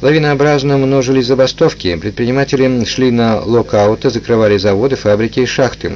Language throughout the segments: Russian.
Лавинообразно множились забастовки, предприниматели шли на локауты, закрывали заводы, фабрики и шахты.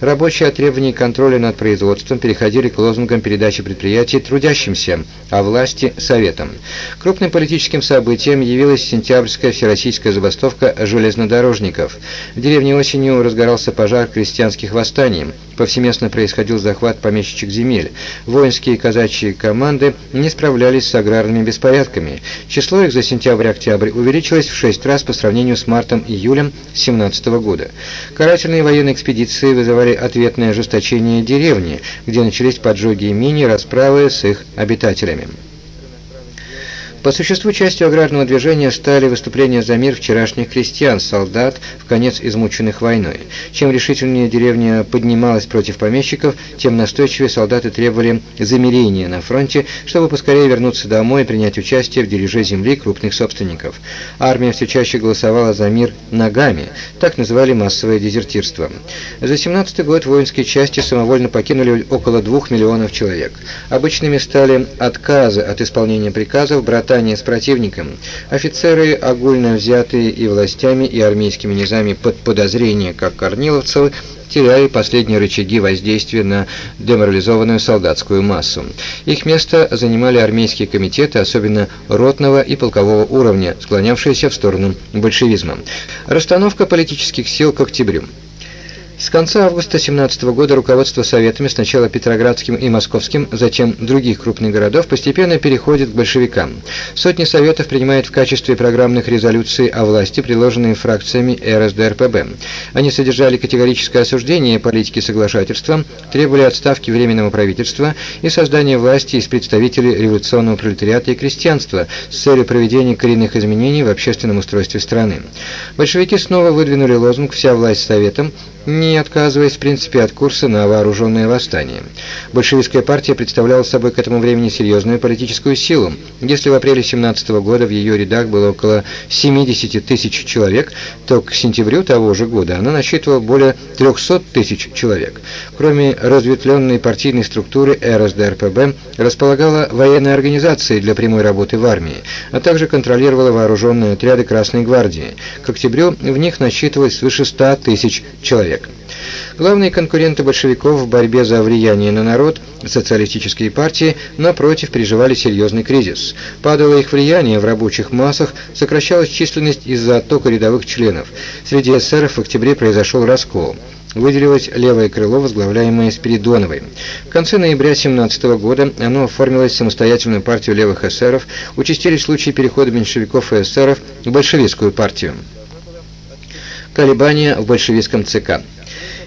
Рабочие от требований контроля над производством переходили к лозунгам передачи предприятий трудящимся, а власти – советам. Крупным политическим событием явилась сентябрьская всероссийская забастовка железнодорожников. В деревне осенью разгорался пожар крестьянских восстаний. Повсеместно происходил захват помещичьих земель. Воинские и казачьи команды не справлялись с аграрными беспорядками. Число их за сентябрь-октябрь увеличилось в шесть раз по сравнению с мартом-июлем 17 года. Карательные военные экспедиции вызывали ответное ожесточение деревни, где начались поджоги имени, расправы с их обитателями. По существу частью аграрного движения стали выступления за мир вчерашних крестьян, солдат, в конец измученных войной. Чем решительнее деревня поднималась против помещиков, тем настойчивее солдаты требовали замирения на фронте, чтобы поскорее вернуться домой и принять участие в дележе земли крупных собственников. Армия все чаще голосовала за мир ногами, так называли массовое дезертирство. За 17 год воинские части самовольно покинули около 2 миллионов человек. Обычными стали отказы от исполнения приказов, брата восстание с противником, офицеры, огульно взятые и властями, и армейскими низами под подозрение, как корниловцев, теряли последние рычаги воздействия на деморализованную солдатскую массу. Их место занимали армейские комитеты, особенно ротного и полкового уровня, склонявшиеся в сторону большевизма. Расстановка политических сил к октябрю. С конца августа 17 года руководство советами, сначала Петроградским и Московским, затем других крупных городов, постепенно переходит к большевикам. Сотни советов принимают в качестве программных резолюций о власти, предложенные фракциями РСДРПБ. Они содержали категорическое осуждение политики соглашательства, требовали отставки Временного правительства и создания власти из представителей революционного пролетариата и крестьянства с целью проведения коренных изменений в общественном устройстве страны. Большевики снова выдвинули лозунг «Вся власть советам», не отказываясь в принципе от курса на вооруженное восстание. Большевистская партия представляла собой к этому времени серьезную политическую силу. Если в апреле 17 года в ее рядах было около 70 тысяч человек, то к сентябрю того же года она насчитывала более 300 тысяч человек. Кроме разветвленной партийной структуры, РСДРПБ располагала военной организацией для прямой работы в армии, а также контролировала вооруженные отряды Красной гвардии. К октябрю в них насчитывалось свыше 100 тысяч человек человек. Главные конкуренты большевиков в борьбе за влияние на народ, социалистические партии, напротив, переживали серьезный кризис. Падало их влияние в рабочих массах, сокращалась численность из-за оттока рядовых членов. Среди эсеров в октябре произошел раскол выделилось левое крыло, возглавляемое Спиридоновой. В конце ноября 17 года оно оформилось в самостоятельную партию левых эсеров, участились случаи перехода меньшевиков и эсеров в большевистскую партию колебания в большевистском ЦК.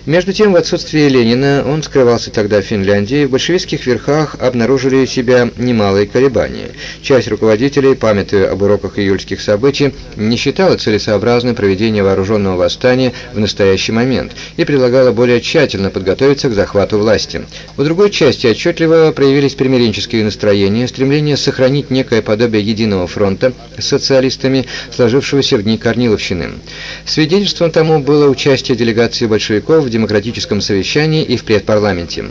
Между тем, в отсутствие Ленина, он скрывался тогда в Финляндии, в большевистских верхах обнаружили себя немалые колебания. Часть руководителей, памятуя об уроках июльских событий, не считала целесообразным проведение вооруженного восстания в настоящий момент и предлагала более тщательно подготовиться к захвату власти. В другой части отчетливо проявились примиренческие настроения, стремление сохранить некое подобие единого фронта с социалистами, сложившегося в дни Корниловщины. Свидетельством тому было участие делегации большевиков в демократическом совещании и в предпарламенте.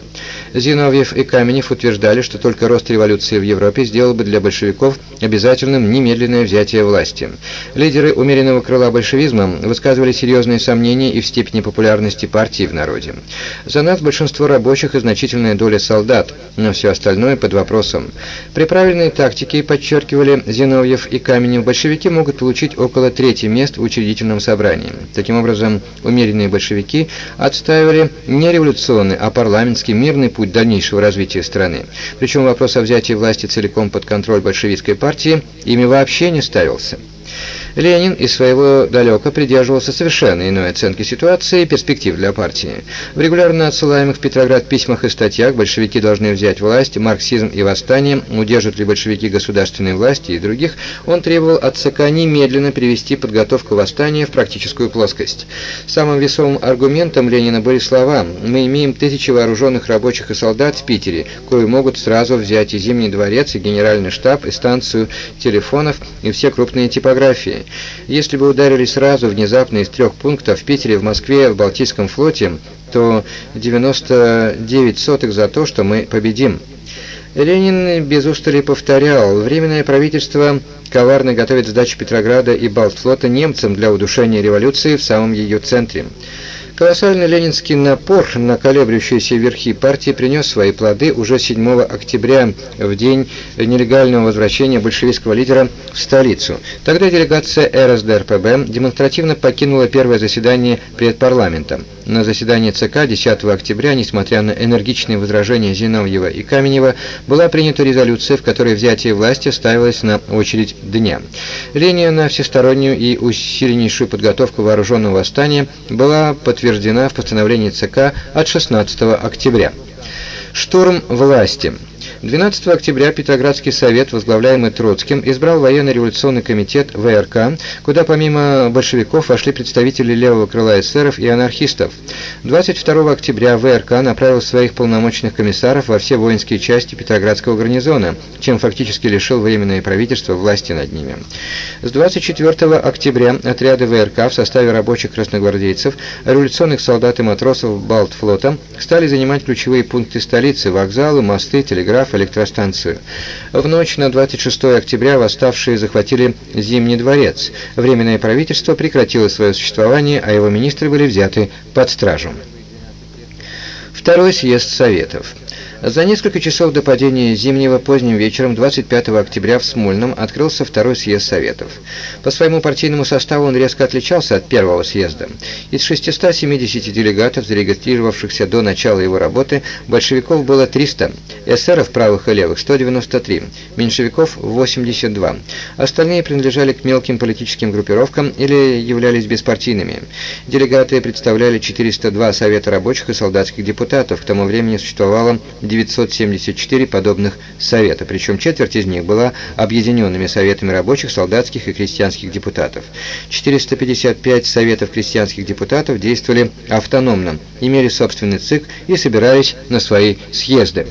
Зиновьев и Каменев утверждали, что только рост революции в Европе сделал бы для большевиков обязательным немедленное взятие власти. Лидеры умеренного крыла большевизма высказывали серьезные сомнения и в степени популярности партии в народе. За нас большинство рабочих и значительная доля солдат, но все остальное под вопросом. При правильной тактике, подчеркивали Зиновьев и Каменев, большевики могут получить около трети мест в учредительном собрании. Таким образом, умеренные большевики отстаивали не революционный, а парламентский мирный путь дальнейшего развития страны. Причем вопрос о взятии власти целиком под контроль большевистской партии ими вообще не ставился. Ленин из своего далека придерживался совершенно иной оценки ситуации и перспектив для партии. В регулярно отсылаемых в Петроград письмах и статьях большевики должны взять власть, марксизм и восстание, удержат ли большевики государственной власти и других, он требовал от ЦК немедленно перевести подготовку восстания в практическую плоскость. Самым весомым аргументом Ленина были слова «Мы имеем тысячи вооруженных рабочих и солдат в Питере, кои могут сразу взять и Зимний дворец, и генеральный штаб, и станцию телефонов, и все крупные типографии. Если бы ударили сразу, внезапно, из трех пунктов в Питере, в Москве, в Балтийском флоте, то 99 сотых за то, что мы победим. Ленин без устали повторял, Временное правительство коварно готовит сдачу Петрограда и Балтфлота немцам для удушения революции в самом ее центре. Колоссальный ленинский напор на колеблющиеся верхи партии принес свои плоды уже 7 октября, в день нелегального возвращения большевистского лидера в столицу. Тогда делегация РСДРПБ демонстративно покинула первое заседание перед парламентом. На заседании ЦК 10 октября, несмотря на энергичные возражения Зиновьева и Каменева, была принята резолюция, в которой взятие власти ставилось на очередь дня. Линия на всестороннюю и усиленнейшую подготовку вооруженного восстания была подтверждена в постановлении ЦК от 16 октября. Штурм власти. 12 октября Петроградский совет, возглавляемый Троцким, избрал военно-революционный комитет ВРК, куда помимо большевиков вошли представители левого крыла эсеров и анархистов. 22 октября ВРК направил своих полномочных комиссаров во все воинские части Петроградского гарнизона, чем фактически лишил Временное правительство власти над ними. С 24 октября отряды ВРК в составе рабочих красногвардейцев, революционных солдат и матросов Балтфлота стали занимать ключевые пункты столицы – вокзалы, мосты, телеграф, электростанцию. В ночь на 26 октября восставшие захватили Зимний дворец. Временное правительство прекратило свое существование, а его министры были взяты под стражу. Второй съезд Советов. За несколько часов до падения Зимнего поздним вечером 25 октября в Смольном открылся второй съезд Советов. По своему партийному составу он резко отличался от первого съезда. Из 670 делегатов, зарегистрировавшихся до начала его работы, большевиков было 300, эсеров правых и левых 193, меньшевиков 82. Остальные принадлежали к мелким политическим группировкам или являлись беспартийными. Делегаты представляли 402 Совета рабочих и солдатских депутатов. К тому времени существовало 974 подобных совета, причем четверть из них была объединенными советами рабочих, солдатских и крестьянских депутатов. 455 советов крестьянских депутатов действовали автономно, имели собственный ЦИК и собирались на свои съезды.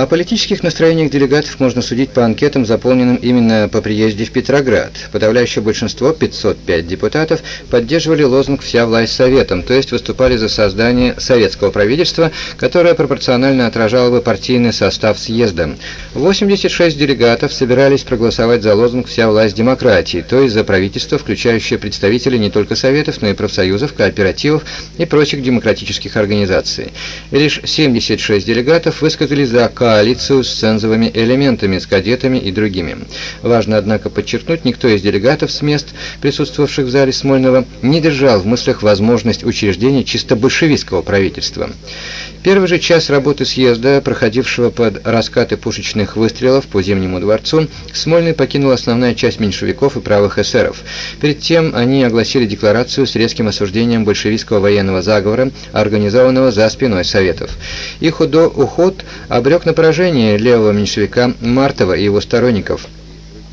О политических настроениях делегатов можно судить по анкетам, заполненным именно по приезде в Петроград. Подавляющее большинство, 505 депутатов, поддерживали лозунг «Вся власть советом», то есть выступали за создание советского правительства, которое пропорционально отражало бы партийный состав съезда. 86 делегатов собирались проголосовать за лозунг «Вся власть демократии», то есть за правительство, включающее представителей не только советов, но и профсоюзов, кооперативов и прочих демократических организаций. И лишь 76 делегатов высказали за коалицию с цензовыми элементами, с кадетами и другими. Важно, однако, подчеркнуть, никто из делегатов с мест, присутствовавших в зале Смольного, не держал в мыслях возможность учреждения чисто большевистского правительства. Первый же час работы съезда, проходившего под раскаты пушечных выстрелов по Зимнему дворцу, Смольный покинул основная часть меньшевиков и правых эсеров. Перед тем они огласили декларацию с резким осуждением большевистского военного заговора, организованного за спиной Советов. Их уход обрек на поражение левого меньшевика Мартова и его сторонников –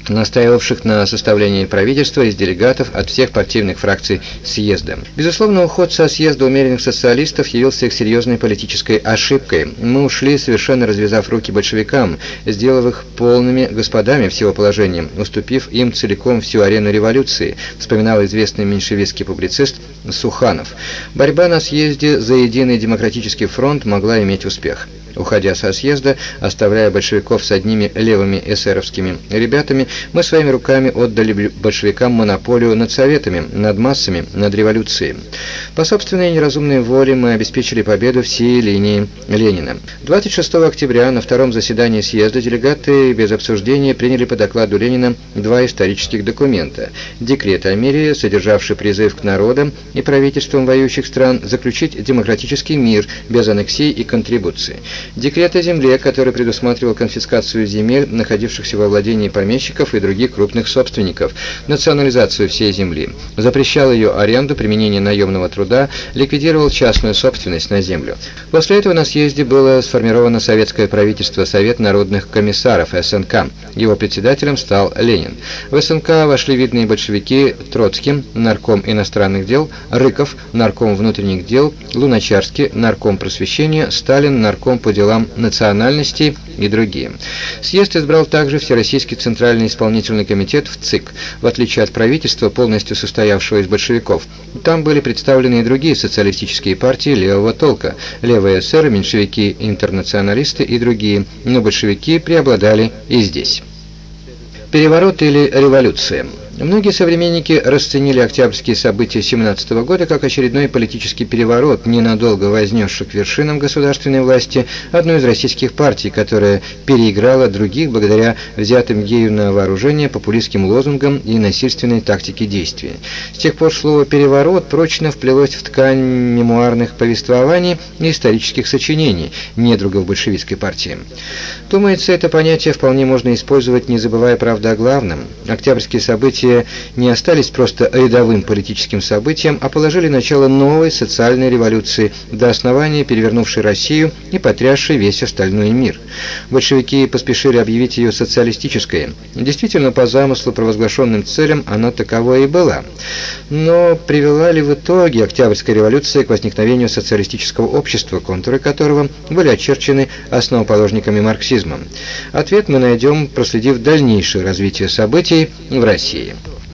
настаивавших на составлении правительства из делегатов от всех партийных фракций съезда. Безусловно, уход со съезда умеренных социалистов явился их серьезной политической ошибкой. Мы ушли, совершенно развязав руки большевикам, сделав их полными господами всего положения, уступив им целиком всю арену революции, вспоминал известный меньшевистский публицист Суханов. Борьба на съезде за единый демократический фронт могла иметь успех. Уходя со съезда, оставляя большевиков с одними левыми эсеровскими ребятами, мы своими руками отдали большевикам монополию над советами, над массами, над революцией. По собственной неразумной воле мы обеспечили победу всей линии Ленина. 26 октября на втором заседании съезда делегаты без обсуждения приняли по докладу Ленина два исторических документа. Декрет о мире, содержавший призыв к народам и правительствам воюющих стран заключить демократический мир без аннексий и контрибуций. Декрет о земле, который предусматривал конфискацию земель, находившихся во владении помещиков и других крупных собственников, национализацию всей земли, запрещал ее аренду, применение наемного труда, ликвидировал частную собственность на землю. После этого на съезде было сформировано советское правительство Совет народных комиссаров СНК. Его председателем стал Ленин. В СНК вошли видные большевики Троцкий, нарком иностранных дел, Рыков, нарком внутренних дел, Луначарский, нарком просвещения, Сталин, нарком по делам национальностей и другие. Съезд избрал также Всероссийский Центральный исполнительный комитет в ЦИК, в отличие от правительства, полностью состоявшего из большевиков. Там были представлены и другие социалистические партии левого толка, левые эсеры, меньшевики, интернационалисты и другие, но большевики преобладали и здесь. Переворот или революция – Многие современники расценили октябрьские события 17 года как очередной политический переворот, ненадолго вознесший к вершинам государственной власти одну из российских партий, которая переиграла других благодаря взятым ею на вооружение популистским лозунгам и насильственной тактике действий. С тех пор слово «переворот» прочно вплелось в ткань мемуарных повествований и исторических сочинений недругов большевистской партии. Думается, это понятие вполне можно использовать, не забывая, правда, о главном. Октябрьские события события не остались просто рядовым политическим событием, а положили начало новой социальной революции, до основания перевернувшей Россию и потрясшей весь остальной мир. Большевики поспешили объявить ее социалистической. Действительно, по замыслу, провозглашенным целям, она таковой и была. Но привела ли в итоге Октябрьская революция к возникновению социалистического общества, контуры которого были очерчены основоположниками марксизма? Ответ мы найдем, проследив дальнейшее развитие событий в России.